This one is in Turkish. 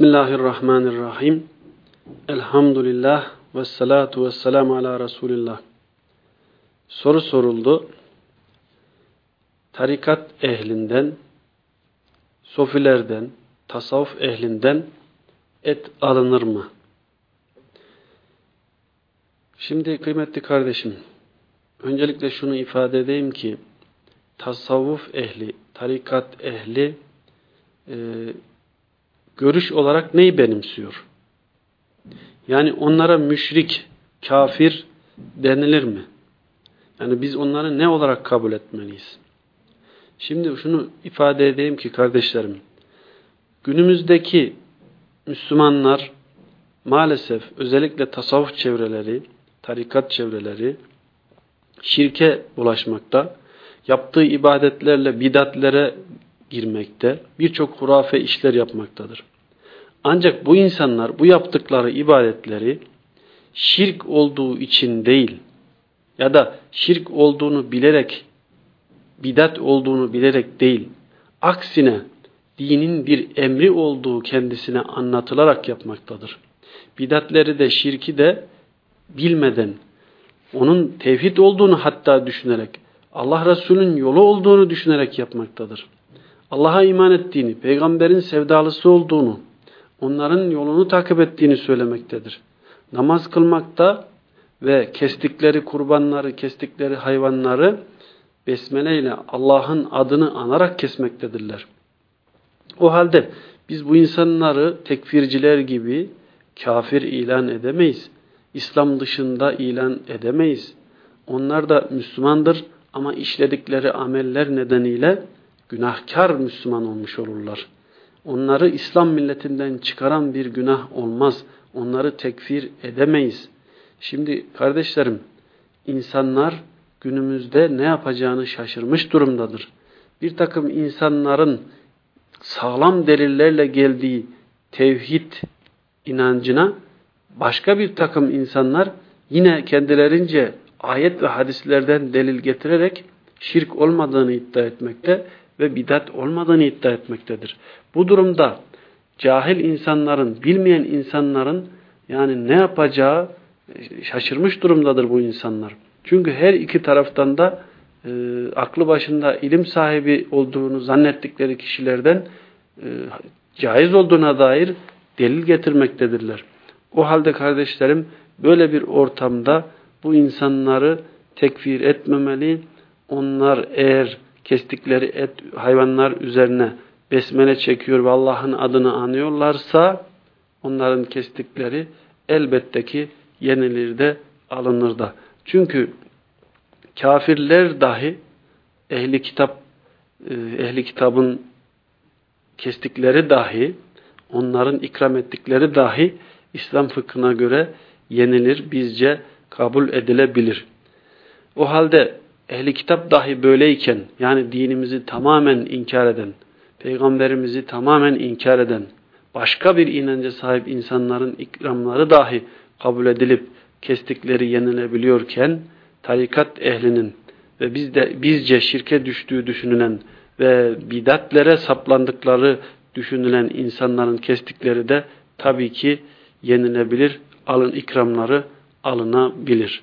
Bismillahirrahmanirrahim. Elhamdülillah ve salatu ve selamu ala Resulillah. Soru soruldu. Tarikat ehlinden, sofilerden, tasavvuf ehlinden et alınır mı? Şimdi kıymetli kardeşim, öncelikle şunu ifade edeyim ki, tasavvuf ehli, tarikat ehli, e, görüş olarak neyi benimsiyor? Yani onlara müşrik, kafir denilir mi? Yani biz onları ne olarak kabul etmeliyiz? Şimdi şunu ifade edeyim ki kardeşlerim, günümüzdeki Müslümanlar maalesef özellikle tasavvuf çevreleri, tarikat çevreleri şirke bulaşmakta, yaptığı ibadetlerle bidatlere girmekte, birçok hurafe işler yapmaktadır. Ancak bu insanlar bu yaptıkları ibadetleri şirk olduğu için değil ya da şirk olduğunu bilerek, bidat olduğunu bilerek değil, aksine dinin bir emri olduğu kendisine anlatılarak yapmaktadır. Bidatleri de şirki de bilmeden, onun tevhid olduğunu hatta düşünerek, Allah Resulü'nün yolu olduğunu düşünerek yapmaktadır. Allah'a iman ettiğini, peygamberin sevdalısı olduğunu, onların yolunu takip ettiğini söylemektedir. Namaz kılmakta ve kestikleri kurbanları, kestikleri hayvanları besmele ile Allah'ın adını anarak kesmektedirler. O halde biz bu insanları tekfirciler gibi kafir ilan edemeyiz. İslam dışında ilan edemeyiz. Onlar da Müslümandır ama işledikleri ameller nedeniyle günahkar Müslüman olmuş olurlar. Onları İslam milletinden çıkaran bir günah olmaz. Onları tekfir edemeyiz. Şimdi kardeşlerim, insanlar günümüzde ne yapacağını şaşırmış durumdadır. Bir takım insanların sağlam delillerle geldiği tevhid inancına başka bir takım insanlar yine kendilerince ayet ve hadislerden delil getirerek şirk olmadığını iddia etmekte ve bidat olmadığını iddia etmektedir. Bu durumda cahil insanların, bilmeyen insanların yani ne yapacağı e, şaşırmış durumdadır bu insanlar. Çünkü her iki taraftan da e, aklı başında ilim sahibi olduğunu zannettikleri kişilerden e, caiz olduğuna dair delil getirmektedirler. O halde kardeşlerim böyle bir ortamda bu insanları tekfir etmemeli. Onlar eğer kestikleri et hayvanlar üzerine besmele çekiyor ve Allah'ın adını anıyorlarsa onların kestikleri elbette ki yenilir de alınır da. Çünkü kafirler dahi ehli kitap e, ehli kitabın kestikleri dahi onların ikram ettikleri dahi İslam fıkhına göre yenilir, bizce kabul edilebilir. O halde ehli kitap dahi böyleyken yani dinimizi tamamen inkar eden, peygamberimizi tamamen inkar eden, başka bir inanca sahip insanların ikramları dahi kabul edilip kestikleri yenilebiliyorken tarikat ehlinin ve bizde bizce şirke düştüğü düşünülen ve bidatlere saplandıkları düşünülen insanların kestikleri de tabii ki yenilebilir, alın ikramları alınabilir.